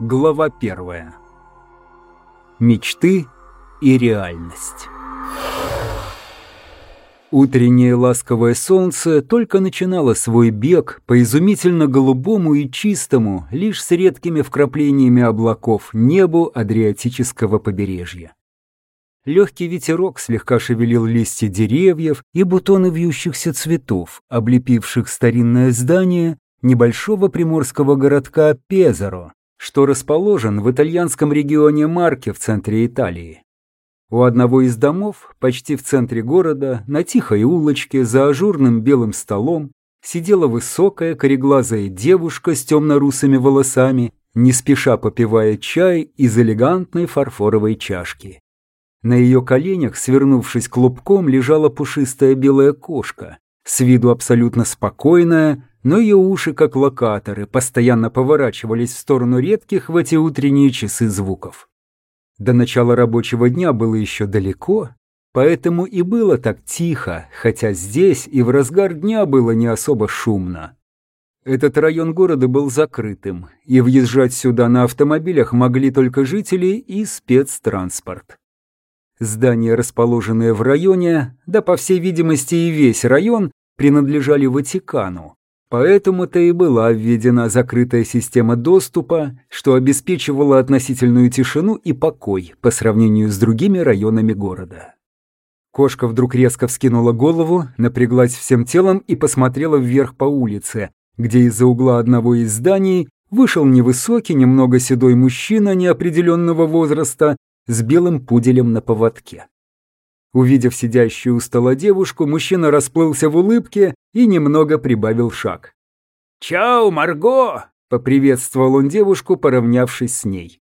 Глава первая. Мечты и реальность. Утреннее ласковое солнце только начинало свой бег по изумительно голубому и чистому, лишь с редкими вкраплениями облаков, небу Адриатического побережья. Легкий ветерок слегка шевелил листья деревьев и бутоны вьющихся цветов, облепивших старинное здание небольшого приморского городка Пезаро, что расположен в итальянском регионе Марке в центре Италии. У одного из домов, почти в центре города, на тихой улочке, за ажурным белым столом, сидела высокая кореглазая девушка с темно-русыми волосами, не спеша попивая чай из элегантной фарфоровой чашки. На ее коленях, свернувшись клубком, лежала пушистая белая кошка, с виду абсолютно спокойная, но ее уши, как локаторы, постоянно поворачивались в сторону редких в эти утренние часы звуков. До начала рабочего дня было еще далеко, поэтому и было так тихо, хотя здесь и в разгар дня было не особо шумно. Этот район города был закрытым, и въезжать сюда на автомобилях могли только жители и спецтранспорт. Здания, расположенные в районе, да по всей видимости и весь район, принадлежали Ватикану, Поэтому-то и была введена закрытая система доступа, что обеспечивала относительную тишину и покой по сравнению с другими районами города. Кошка вдруг резко вскинула голову, напряглась всем телом и посмотрела вверх по улице, где из-за угла одного из зданий вышел невысокий, немного седой мужчина неопределенного возраста с белым пуделем на поводке. Увидев сидящую у стола девушку, мужчина расплылся в улыбке и немного прибавил шаг. «Чао, Марго!» — поприветствовал он девушку, поравнявшись с ней.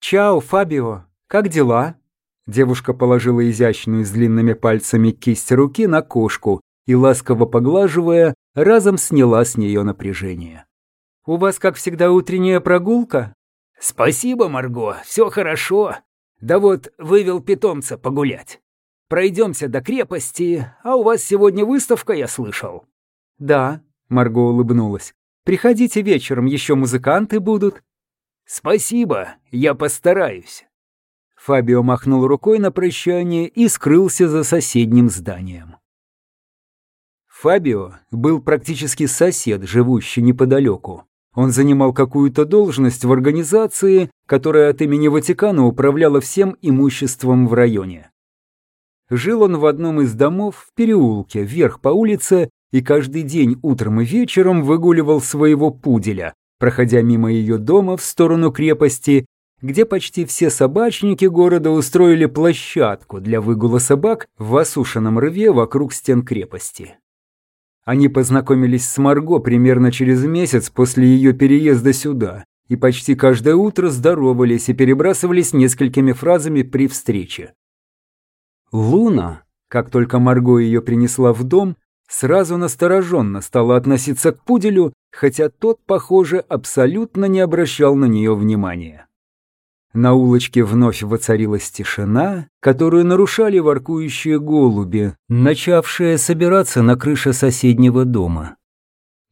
«Чао, Фабио! Как дела?» Девушка положила изящную с длинными пальцами кисть руки на кошку и, ласково поглаживая, разом сняла с нее напряжение. «У вас, как всегда, утренняя прогулка?» «Спасибо, Марго, все хорошо. Да вот вывел питомца погулять. Пройдемся до крепости, а у вас сегодня выставка, я слышал». «Да», — Марго улыбнулась. «Приходите вечером, еще музыканты будут». «Спасибо, я постараюсь». Фабио махнул рукой на прощание и скрылся за соседним зданием. Фабио был практически сосед, живущий неподалеку. Он занимал какую-то должность в организации, которая от имени Ватикана управляла всем имуществом в районе. Жил он в одном из домов в переулке, вверх по улице, и каждый день утром и вечером выгуливал своего пуделя, проходя мимо ее дома в сторону крепости, где почти все собачники города устроили площадку для выгула собак в осушенном рве вокруг стен крепости. Они познакомились с Марго примерно через месяц после ее переезда сюда и почти каждое утро здоровались и перебрасывались несколькими фразами при встрече. Луна, как только Марго ее принесла в дом, сразу настороженно стала относиться к пуделю, хотя тот, похоже, абсолютно не обращал на нее внимания. На улочке вновь воцарилась тишина, которую нарушали воркующие голуби, начавшие собираться на крыше соседнего дома.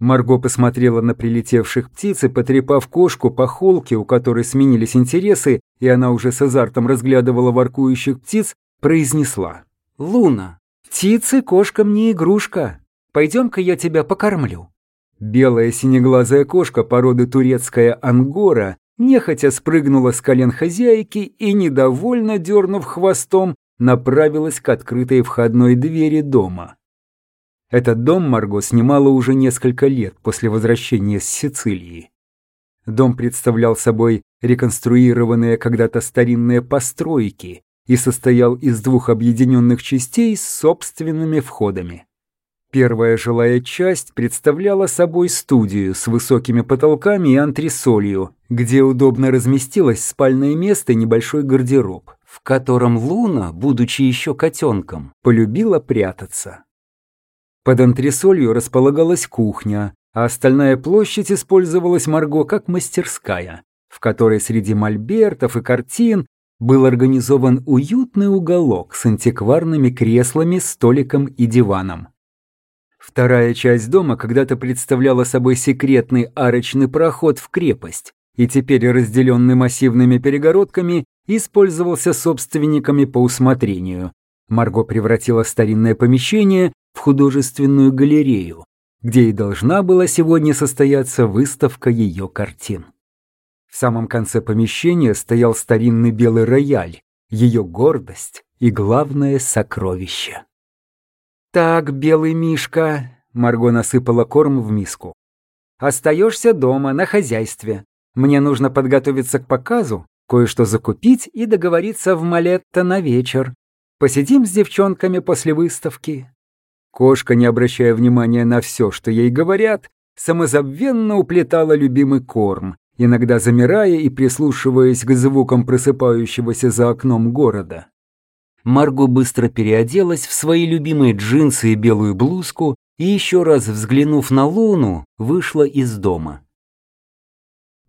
Марго посмотрела на прилетевших птиц и, потрепав кошку по холке, у которой сменились интересы, и она уже с азартом разглядывала воркующих птиц, произнесла. «Луна, птицы кошкам не игрушка. Пойдем-ка я тебя покормлю». Белая синеглазая кошка породы турецкая ангора нехотя спрыгнула с колен хозяйки и, недовольно дернув хвостом, направилась к открытой входной двери дома. Этот дом Марго снимала уже несколько лет после возвращения с Сицилии. Дом представлял собой реконструированные когда-то старинные постройки, и состоял из двух объединенных частей с собственными входами. Первая жилая часть представляла собой студию с высокими потолками и антресолью, где удобно разместилось спальное место и небольшой гардероб, в котором Луна, будучи еще котенком, полюбила прятаться. Под антресолью располагалась кухня, а остальная площадь использовалась Марго как мастерская, в которой среди мольбертов и картин был организован уютный уголок с антикварными креслами, столиком и диваном. Вторая часть дома когда-то представляла собой секретный арочный проход в крепость, и теперь разделенный массивными перегородками, использовался собственниками по усмотрению. Марго превратила старинное помещение в художественную галерею, где и должна была сегодня состояться выставка ее картин. В самом конце помещения стоял старинный белый рояль, ее гордость и главное сокровище. «Так, белый мишка», — Марго насыпала корм в миску. «Остаешься дома, на хозяйстве. Мне нужно подготовиться к показу, кое-что закупить и договориться в Малетто на вечер. Посидим с девчонками после выставки». Кошка, не обращая внимания на все, что ей говорят, самозабвенно уплетала любимый корм, иногда замирая и прислушиваясь к звукам просыпающегося за окном города. Марго быстро переоделась в свои любимые джинсы и белую блузку и еще раз взглянув на Луну, вышла из дома.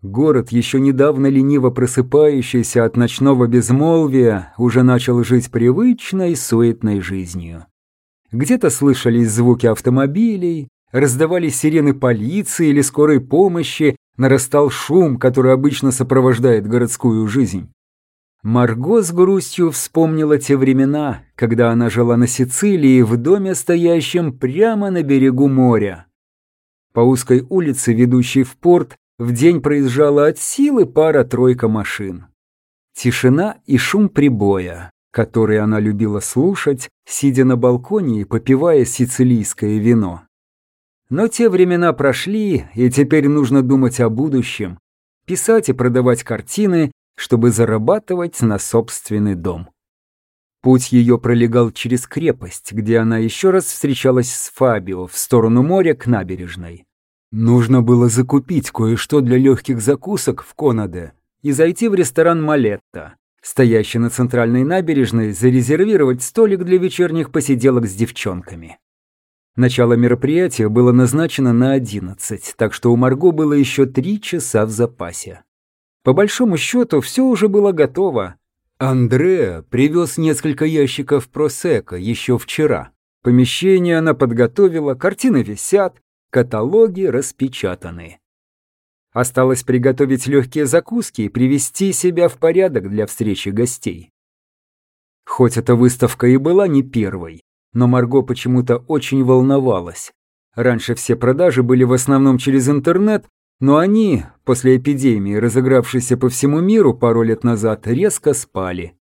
Город, еще недавно лениво просыпающийся от ночного безмолвия, уже начал жить привычной, суетной жизнью. Где-то слышались звуки автомобилей, раздавались сирены полиции или скорой помощи, нарастал шум, который обычно сопровождает городскую жизнь. Марго с грустью вспомнила те времена, когда она жила на Сицилии в доме, стоящем прямо на берегу моря. По узкой улице, ведущей в порт, в день проезжала от силы пара-тройка машин. Тишина и шум прибоя, который она любила слушать, сидя на балконе и попивая сицилийское вино. Но те времена прошли, и теперь нужно думать о будущем, писать и продавать картины, чтобы зарабатывать на собственный дом. Путь ее пролегал через крепость, где она еще раз встречалась с Фабио в сторону моря к набережной. Нужно было закупить кое-что для легких закусок в Конаде и зайти в ресторан «Малетта», стоящий на центральной набережной, зарезервировать столик для вечерних посиделок с девчонками. Начало мероприятия было назначено на 11, так что у Марго было еще три часа в запасе. По большому счету, все уже было готово. Андреа привез несколько ящиков просека еще вчера. Помещение она подготовила, картины висят, Каталоги распечатаны. Осталось приготовить легкие закуски и привести себя в порядок для встречи гостей. Хоть эта выставка и была не первой, но Марго почему-то очень волновалась. Раньше все продажи были в основном через интернет, но они, после эпидемии, разыгравшейся по всему миру пару лет назад, резко спали.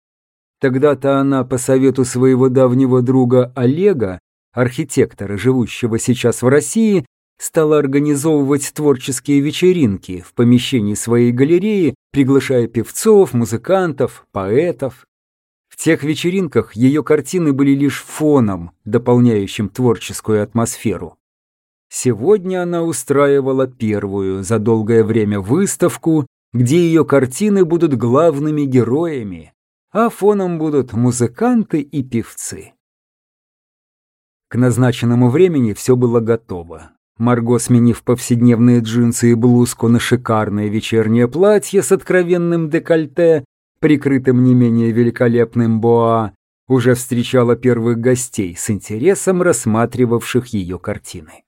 Тогда-то она, по совету своего давнего друга Олега, архитектора, живущего сейчас в России, стала организовывать творческие вечеринки в помещении своей галереи, приглашая певцов, музыкантов, поэтов. Тех вечеринках ее картины были лишь фоном, дополняющим творческую атмосферу. Сегодня она устраивала первую за долгое время выставку, где ее картины будут главными героями, а фоном будут музыканты и певцы. К назначенному времени все было готово. Марго, сменив повседневные джинсы и блузку на шикарное вечернее платье с откровенным декольте, прикрытым не менее великолепным боа, уже встречала первых гостей с интересом рассматривавших ее картины.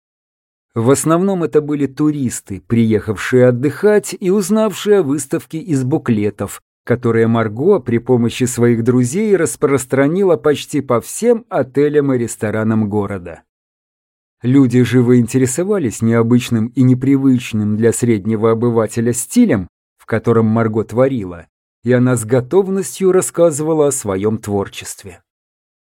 В основном это были туристы, приехавшие отдыхать и узнавшие о выставке из буклетов, которые Марго при помощи своих друзей распространила почти по всем отелям и ресторанам города. Люди живо интересовались необычным и непривычным для среднего обывателя стилем, в котором Марго творила, и она с готовностью рассказывала о своем творчестве.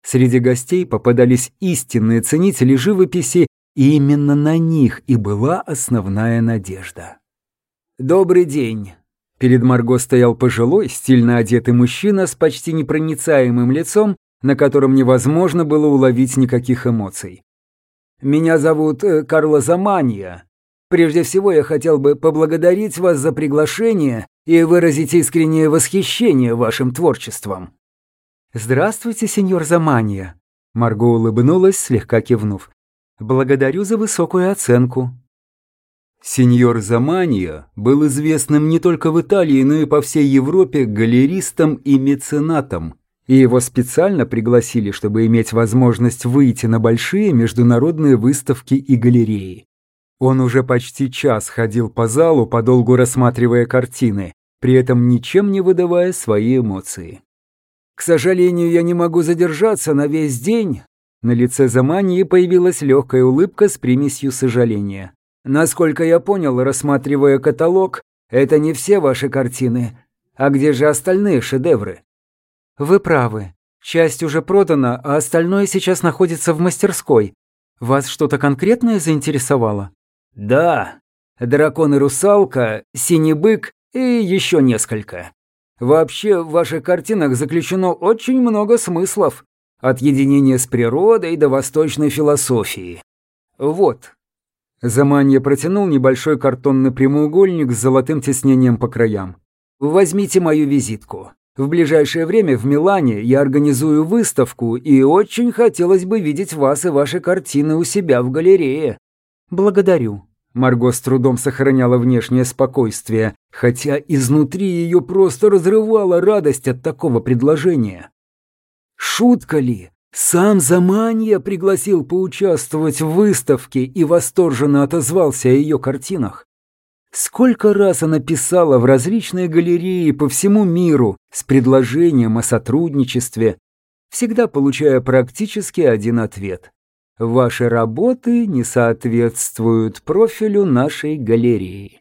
Среди гостей попадались истинные ценители живописи, и именно на них и была основная надежда. «Добрый день!» Перед Марго стоял пожилой, стильно одетый мужчина с почти непроницаемым лицом, на котором невозможно было уловить никаких эмоций. Меня зовут э, Карло Заманья. Прежде всего я хотел бы поблагодарить вас за приглашение и выразить искреннее восхищение вашим творчеством». «Здравствуйте, сеньор Заманья», — Марго улыбнулась, слегка кивнув. «Благодарю за высокую оценку». Сеньор Заманья был известным не только в Италии, но и по всей Европе галеристом и меценатом, и его специально пригласили, чтобы иметь возможность выйти на большие международные выставки и галереи. Он уже почти час ходил по залу, подолгу рассматривая картины, при этом ничем не выдавая свои эмоции. «К сожалению, я не могу задержаться на весь день». На лице Замании появилась легкая улыбка с примесью сожаления. «Насколько я понял, рассматривая каталог, это не все ваши картины. А где же остальные шедевры?» «Вы правы. Часть уже продана, а остальное сейчас находится в мастерской. Вас что-то конкретное заинтересовало?» «Да. Дракон и русалка, синий бык и еще несколько. Вообще, в ваших картинах заключено очень много смыслов. От единения с природой до восточной философии. Вот». Заманья протянул небольшой картонный прямоугольник с золотым тиснением по краям. «Возьмите мою визитку. В ближайшее время в Милане я организую выставку, и очень хотелось бы видеть вас и ваши картины у себя в галерее». «Благодарю». Марго с трудом сохраняла внешнее спокойствие, хотя изнутри ее просто разрывала радость от такого предложения. «Шутка ли? Сам Заманья пригласил поучаствовать в выставке и восторженно отозвался о ее картинах. Сколько раз она писала в различные галереи по всему миру с предложением о сотрудничестве, всегда получая практически один ответ. Ваши работы не соответствуют профилю нашей галереи.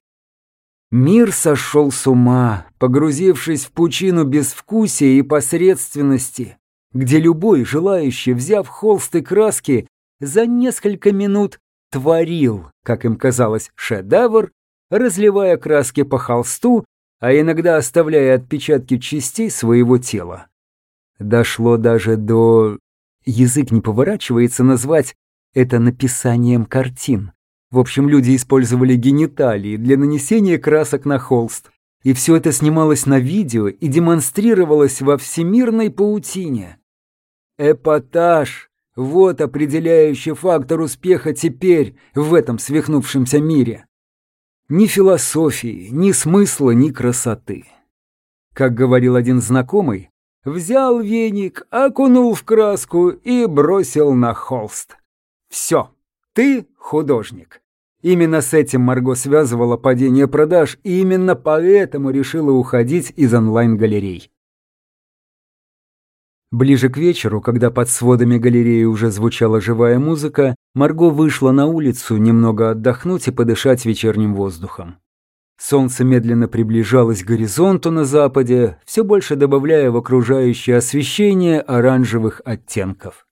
Мир сошел с ума, погрузившись в пучину безвкусия и посредственности, где любой желающий, взяв холст и краски, за несколько минут творил, как им казалось, шедевр, разливая краски по холсту, а иногда оставляя отпечатки частей своего тела. Дошло даже до... Язык не поворачивается назвать это написанием картин. В общем, люди использовали гениталии для нанесения красок на холст. И все это снималось на видео и демонстрировалось во всемирной паутине. Эпатаж – вот определяющий фактор успеха теперь в этом свихнувшемся мире. Ни философии, ни смысла, ни красоты. Как говорил один знакомый, взял веник, окунул в краску и бросил на холст. Все, ты художник. Именно с этим Марго связывала падение продаж, и именно поэтому решила уходить из онлайн-галерей. Ближе к вечеру, когда под сводами галереи уже звучала живая музыка, Марго вышла на улицу немного отдохнуть и подышать вечерним воздухом. Солнце медленно приближалось к горизонту на западе, все больше добавляя в окружающее освещение оранжевых оттенков.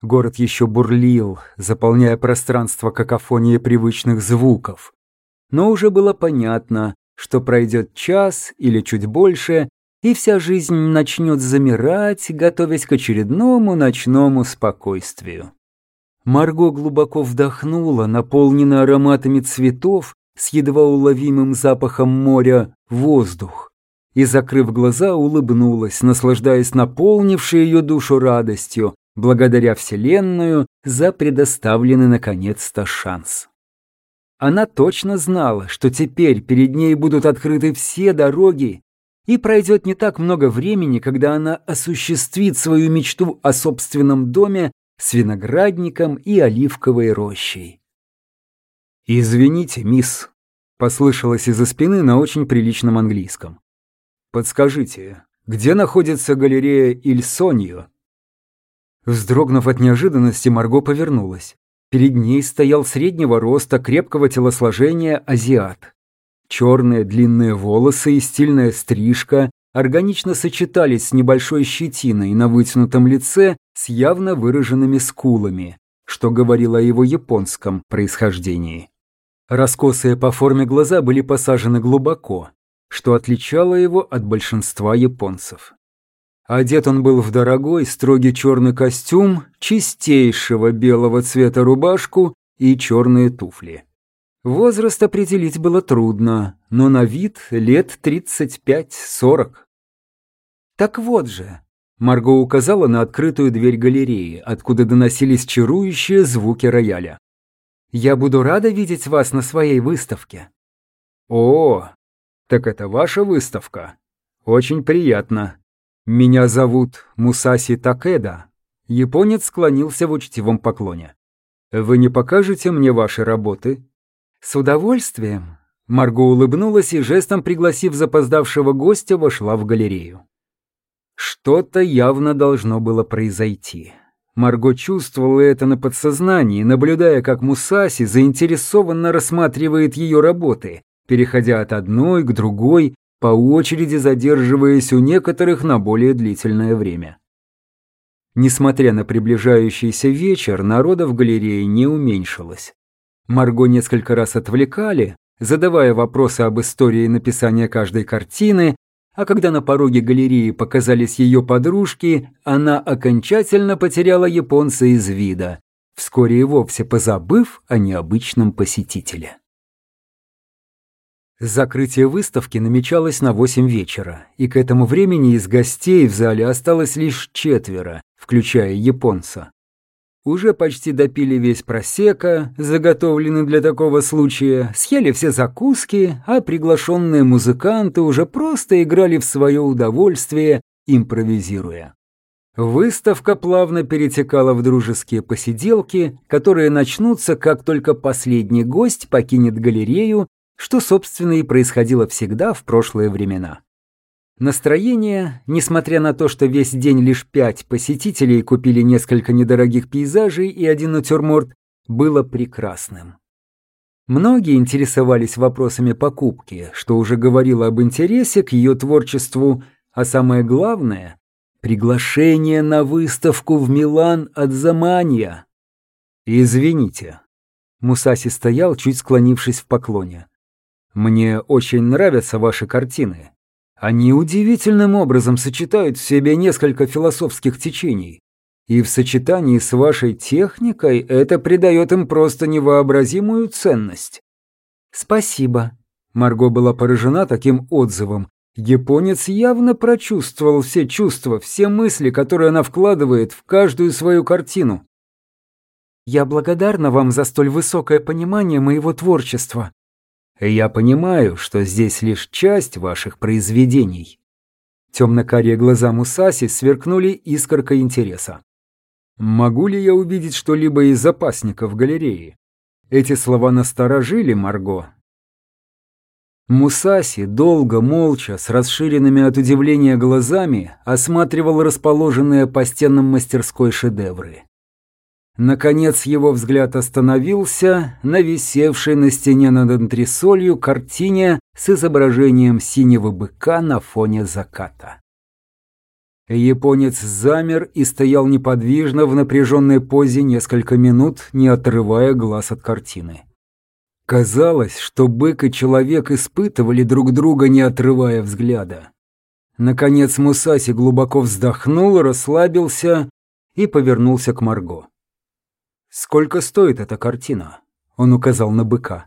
Город еще бурлил, заполняя пространство какофонией привычных звуков. Но уже было понятно, что пройдет час или чуть больше, и вся жизнь начнет замирать, готовясь к очередному ночному спокойствию. Марго глубоко вдохнула, наполненный ароматами цветов, с едва уловимым запахом моря, воздух, и, закрыв глаза, улыбнулась, наслаждаясь наполнившей ее душу радостью, благодаря Вселенную за предоставленный наконец-то шанс. Она точно знала, что теперь перед ней будут открыты все дороги, и пройдет не так много времени, когда она осуществит свою мечту о собственном доме с виноградником и оливковой рощей. «Извините, мисс», — послышалось из-за спины на очень приличном английском. «Подскажите, где находится галерея Ильсоньо?» Вздрогнув от неожиданности, Марго повернулась. Перед ней стоял среднего роста, крепкого телосложения азиат. Черные длинные волосы и стильная стрижка органично сочетались с небольшой щетиной на вытянутом лице с явно выраженными скулами, что говорило о его японском происхождении. Раскосые по форме глаза были посажены глубоко, что отличало его от большинства японцев. Одет он был в дорогой, строгий черный костюм, чистейшего белого цвета рубашку и черные туфли. Возраст определить было трудно, но на вид лет 35-40. Так вот же, Марго указала на открытую дверь галереи, откуда доносились чарующие звуки рояля. «Я буду рада видеть вас на своей выставке». «О, так это ваша выставка? Очень приятно. Меня зовут Мусаси Такеда». Японец склонился в учтивом поклоне. Вы не покажете мне ваши работы? С удовольствием. Марго улыбнулась и жестом пригласив запоздавшего гостя, вошла в галерею. Что-то явно должно было произойти. Марго чувствовала это на подсознании, наблюдая, как Мусаси заинтересованно рассматривает ее работы, переходя от одной к другой, по очереди задерживаясь у некоторых на более длительное время. Несмотря на приближающийся вечер, народа в галерее не уменьшилось. Марго несколько раз отвлекали, задавая вопросы об истории написания каждой картины, а когда на пороге галереи показались ее подружки, она окончательно потеряла японца из вида, вскоре и вовсе позабыв о необычном посетителе. Закрытие выставки намечалось на 8 вечера, и к этому времени из гостей в зале осталось лишь четверо, включая японца. Уже почти допили весь просека, заготовленный для такого случая, съели все закуски, а приглашенные музыканты уже просто играли в свое удовольствие, импровизируя. Выставка плавно перетекала в дружеские посиделки, которые начнутся, как только последний гость покинет галерею, что, собственно, и происходило всегда в прошлые времена. Настроение, несмотря на то, что весь день лишь пять посетителей купили несколько недорогих пейзажей и один натюрморт, было прекрасным. Многие интересовались вопросами покупки, что уже говорило об интересе к ее творчеству, а самое главное — приглашение на выставку в Милан от Заманья. «Извините». Мусаси стоял, чуть склонившись в поклоне. «Мне очень нравятся ваши картины. Они удивительным образом сочетают в себе несколько философских течений. И в сочетании с вашей техникой это придает им просто невообразимую ценность. Спасибо. Марго была поражена таким отзывом. Японец явно прочувствовал все чувства, все мысли, которые она вкладывает в каждую свою картину. Я благодарна вам за столь высокое понимание моего творчества. Я понимаю, что здесь лишь часть ваших произведений. Темно-карие глаза Мусаси сверкнули искоркой интереса. Могу ли я увидеть что-либо из запасников галереи? Эти слова насторожили Марго. Мусаси долго, молча, с расширенными от удивления глазами, осматривал расположенные по стенам мастерской шедевры. Наконец его взгляд остановился на висевшей на стене над антресолью картине с изображением синего быка на фоне заката. Японец замер и стоял неподвижно в напряженной позе несколько минут, не отрывая глаз от картины. Казалось, что бык и человек испытывали друг друга, не отрывая взгляда. Наконец Мусаси глубоко вздохнул, расслабился и повернулся к Марго. «Сколько стоит эта картина?» Он указал на быка.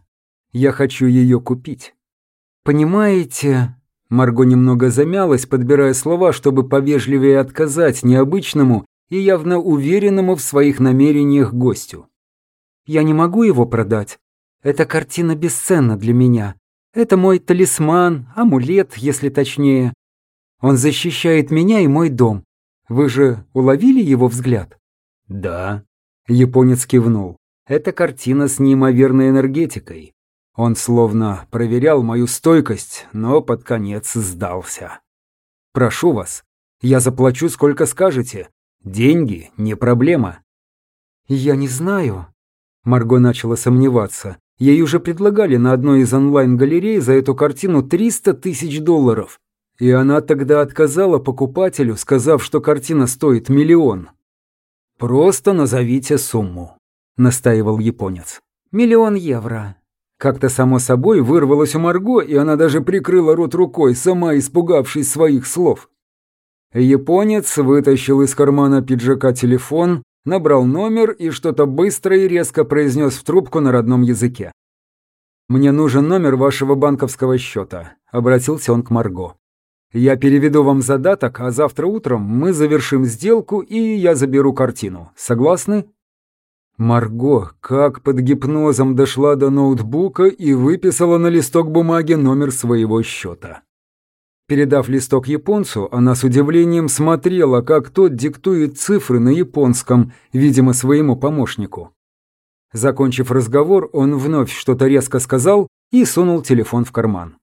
«Я хочу ее купить». «Понимаете...» Марго немного замялась, подбирая слова, чтобы повежливее отказать необычному и явно уверенному в своих намерениях гостю. «Я не могу его продать. Эта картина бесценна для меня. Это мой талисман, амулет, если точнее. Он защищает меня и мой дом. Вы же уловили его взгляд?» «Да», Японец кивнул. Это картина с неимоверной энергетикой. Он словно проверял мою стойкость, но под конец сдался. Прошу вас, я заплачу сколько скажете. Деньги не проблема. Я не знаю. Марго начала сомневаться. Ей уже предлагали на одной из онлайн-галерей за эту картину 300 тысяч долларов. И она тогда отказала покупателю, сказав, что картина стоит миллион. «Просто назовите сумму», — настаивал японец. «Миллион евро». Как-то само собой вырвалось у Марго, и она даже прикрыла рот рукой, сама испугавшись своих слов. Японец вытащил из кармана пиджака телефон, набрал номер и что-то быстро и резко произнес в трубку на родном языке. «Мне нужен номер вашего банковского счета», — обратился он к Марго. Я переведу вам задаток, а завтра утром мы завершим сделку, и я заберу картину. Согласны?» Марго, как под гипнозом, дошла до ноутбука и выписала на листок бумаги номер своего счета. Передав листок японцу, она с удивлением смотрела, как тот диктует цифры на японском, видимо, своему помощнику. Закончив разговор, он вновь что-то резко сказал и сунул телефон в карман.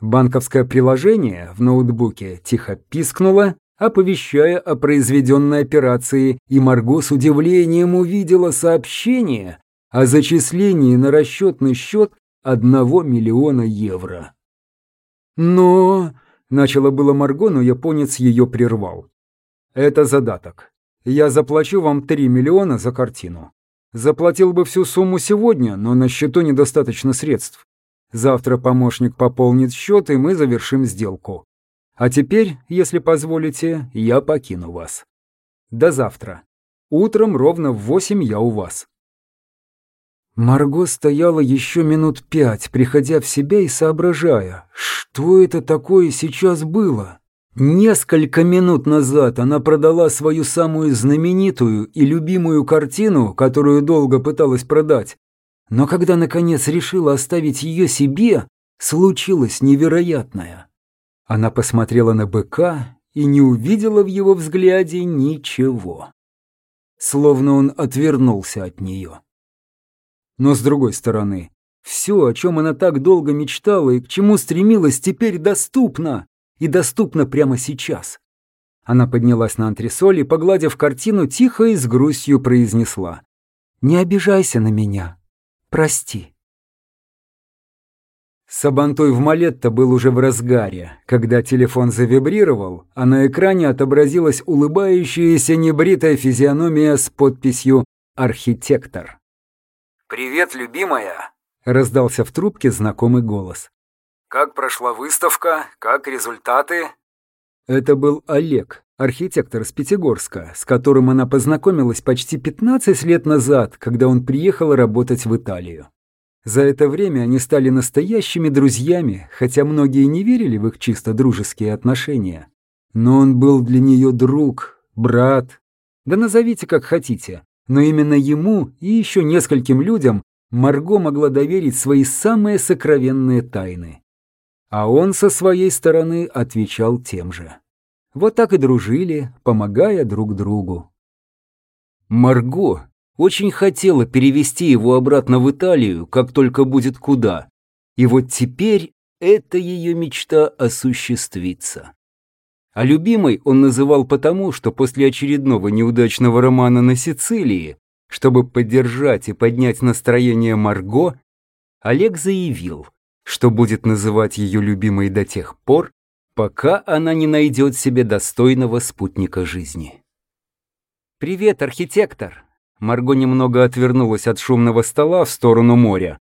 Банковское приложение в ноутбуке тихо пискнуло, оповещая о произведенной операции, и Марго с удивлением увидела сообщение о зачислении на расчетный счет одного миллиона евро. «Но...» — начала было Марго, но японец ее прервал. «Это задаток. Я заплачу вам 3 миллиона за картину. Заплатил бы всю сумму сегодня, но на счету недостаточно средств. Завтра помощник пополнит счет, и мы завершим сделку. А теперь, если позволите, я покину вас. До завтра. Утром ровно в восемь я у вас». Марго стояла еще минут пять, приходя в себя и соображая, что это такое сейчас было. Несколько минут назад она продала свою самую знаменитую и любимую картину, которую долго пыталась продать. Но когда наконец решила оставить ее себе, случилось невероятное. Она посмотрела на быка и не увидела в его взгляде ничего. Словно он отвернулся от нее. Но с другой стороны, все, о чем она так долго мечтала и к чему стремилась, теперь доступно. И доступно прямо сейчас. Она поднялась на антресоль и, погладив картину, тихо и с грустью произнесла. «Не обижайся на меня. Прости». Сабантой в Малетто был уже в разгаре, когда телефон завибрировал, а на экране отобразилась улыбающаяся небритая физиономия с подписью «Архитектор». «Привет, любимая!» — раздался в трубке знакомый голос. «Как прошла выставка? Как результаты?» Это был Олег, архитектор из Пятигорска, с которым она познакомилась почти 15 лет назад, когда он приехал работать в Италию. За это время они стали настоящими друзьями, хотя многие не верили в их чисто дружеские отношения. Но он был для нее друг, брат, да назовите как хотите. Но именно ему и еще нескольким людям Марго могла доверить свои самые сокровенные тайны. А он со своей стороны отвечал тем же. Вот так и дружили, помогая друг другу. Марго очень хотела перевести его обратно в Италию, как только будет куда. И вот теперь эта ее мечта осуществится. А любимой он называл потому, что после очередного неудачного романа на Сицилии, чтобы поддержать и поднять настроение Марго, Олег заявил, что будет называть ее любимой до тех пор, пока она не найдет себе достойного спутника жизни. «Привет, архитектор!» Марго немного отвернулась от шумного стола в сторону моря.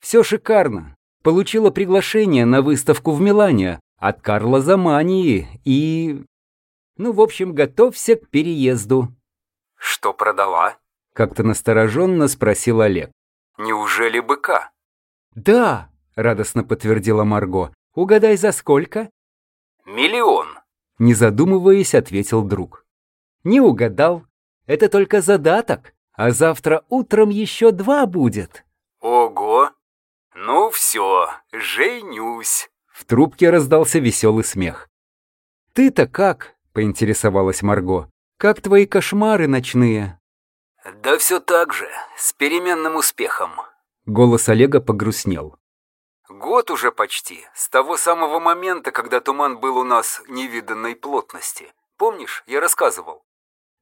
«Все шикарно. Получила приглашение на выставку в Милане, от Карла Замании и... Ну, в общем, готовься к переезду». «Что продала?» — как-то настороженно спросил Олег. «Неужели быка?» «Да», — радостно подтвердила Марго. «Угадай, за сколько?» «Миллион», — не задумываясь, ответил друг. «Не угадал. Это только задаток, а завтра утром еще два будет». «Ого! Ну все, женюсь». В трубке раздался веселый смех. «Ты-то как?» — поинтересовалась Марго. «Как твои кошмары ночные?» «Да все так же, с переменным успехом». Голос Олега погрустнел. «Год уже почти, с того самого момента, когда туман был у нас невиданной плотности. Помнишь, я рассказывал?»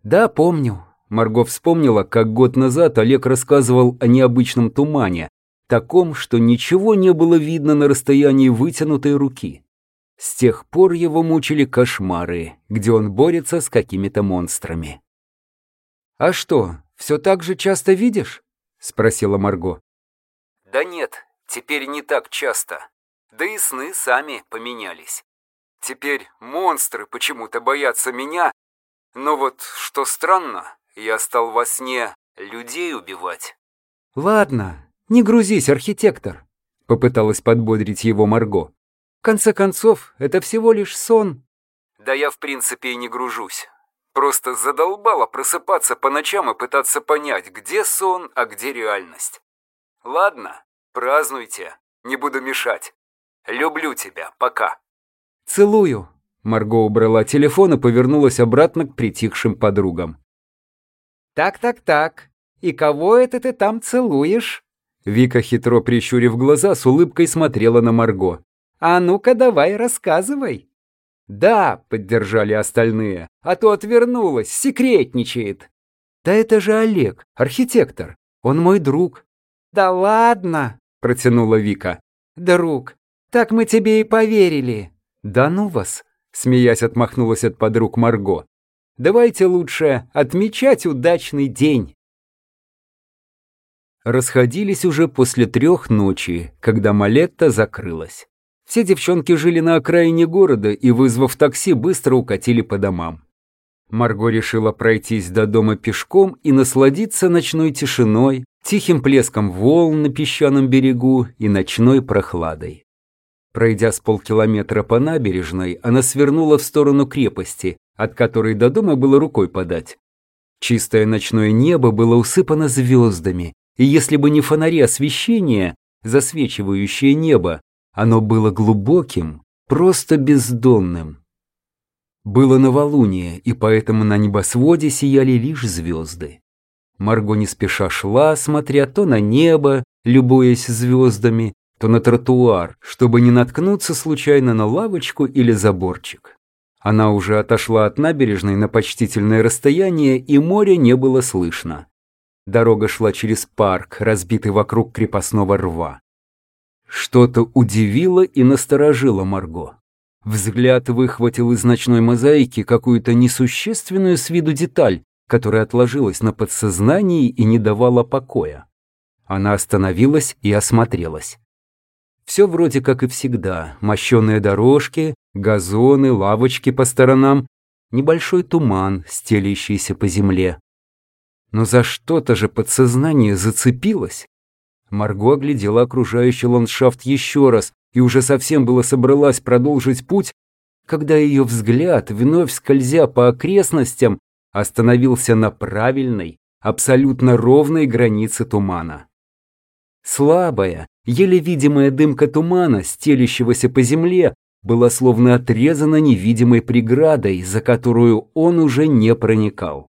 «Да, помню». Марго вспомнила, как год назад Олег рассказывал о необычном тумане, таком, что ничего не было видно на расстоянии вытянутой руки. С тех пор его мучили кошмары, где он борется с какими-то монстрами. «А что, все так же часто видишь?» — спросила Марго. «Да нет, теперь не так часто. Да и сны сами поменялись. Теперь монстры почему-то боятся меня, но вот что странно, я стал во сне людей убивать». «Ладно, «Не грузись, архитектор», — попыталась подбодрить его Марго. «В конце концов, это всего лишь сон». «Да я в принципе и не гружусь. Просто задолбало просыпаться по ночам и пытаться понять, где сон, а где реальность. Ладно, празднуйте, не буду мешать. Люблю тебя, пока». «Целую». Марго убрала телефон и повернулась обратно к притихшим подругам. «Так-так-так, И кого это ты там целуешь?» Вика, хитро прищурив глаза, с улыбкой смотрела на Марго. «А ну-ка давай, рассказывай». «Да», — поддержали остальные, — «а то отвернулась, секретничает». «Да это же Олег, архитектор, он мой друг». «Да ладно», — протянула Вика. «Друг, так мы тебе и поверили». «Да ну вас», — смеясь отмахнулась от подруг Марго. «Давайте лучше отмечать удачный день». Расходились уже после трех ночи, когда Малетта закрылась. Все девчонки жили на окраине города и, вызвав такси, быстро укатили по домам. Марго решила пройтись до дома пешком и насладиться ночной тишиной, тихим плеском волн на песчаном берегу и ночной прохладой. Пройдя с полкилометра по набережной, она свернула в сторону крепости, от которой до дома было рукой подать. Чистое ночное небо было усыпано звездами, и если бы не фонари освещения, засвечивающее небо, оно было глубоким, просто бездонным. Было новолуние, и поэтому на небосводе сияли лишь звезды. Марго не спеша шла, смотря то на небо, любуясь звездами, то на тротуар, чтобы не наткнуться случайно на лавочку или заборчик. Она уже отошла от набережной на почтительное расстояние, и моря не было слышно. Дорога шла через парк, разбитый вокруг крепостного рва. Что-то удивило и насторожило Марго. Взгляд выхватил из ночной мозаики какую-то несущественную с виду деталь, которая отложилась на подсознании и не давала покоя. Она остановилась и осмотрелась. Все вроде как и всегда. Мощеные дорожки, газоны, лавочки по сторонам, небольшой туман, стелящийся по земле. Но за что-то же подсознание зацепилось. Марго оглядела окружающий ландшафт еще раз и уже совсем было собралась продолжить путь, когда ее взгляд, вновь скользя по окрестностям, остановился на правильной, абсолютно ровной границе тумана. Слабая, еле видимая дымка тумана, стелящегося по земле, была словно отрезана невидимой преградой, за которую он уже не проникал.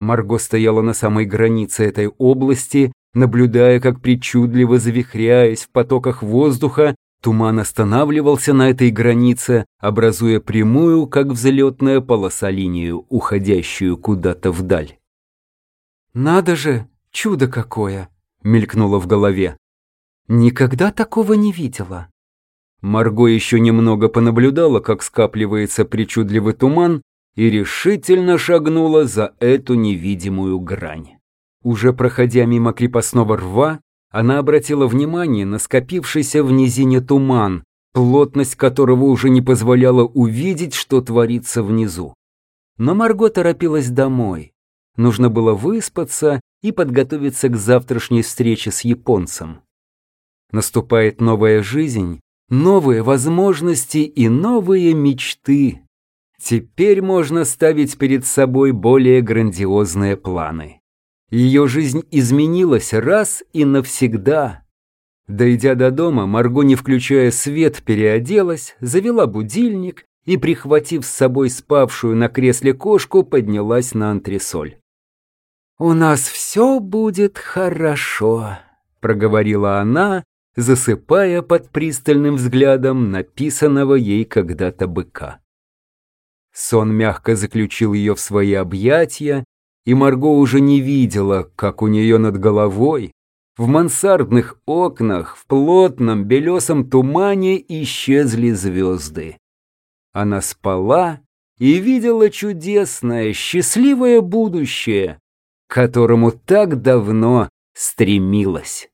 Марго стояла на самой границе этой области, наблюдая, как причудливо завихряясь в потоках воздуха, туман останавливался на этой границе, образуя прямую, как взлетная полоса линию, уходящую куда-то вдаль. «Надо же, чудо какое!» — мелькнуло в голове. «Никогда такого не видела». Марго еще немного понаблюдала, как скапливается причудливый туман, и решительно шагнула за эту невидимую грань. Уже проходя мимо крепостного рва, она обратила внимание на скопившийся в низине туман, плотность которого уже не позволяла увидеть, что творится внизу. Но Марго торопилась домой. Нужно было выспаться и подготовиться к завтрашней встрече с японцем. Наступает новая жизнь, новые возможности и новые мечты. Теперь можно ставить перед собой более грандиозные планы. Ее жизнь изменилась раз и навсегда. Дойдя до дома, Марго, не включая свет, переоделась, завела будильник и, прихватив с собой спавшую на кресле кошку, поднялась на антресоль. «У нас все будет хорошо», — проговорила она, засыпая под пристальным взглядом написанного ей когда-то быка. Сон мягко заключил ее в свои объятия, и Марго уже не видела, как у нее над головой, в мансардных окнах, в плотном белесом тумане исчезли звезды. Она спала и видела чудесное, счастливое будущее, к которому так давно стремилась.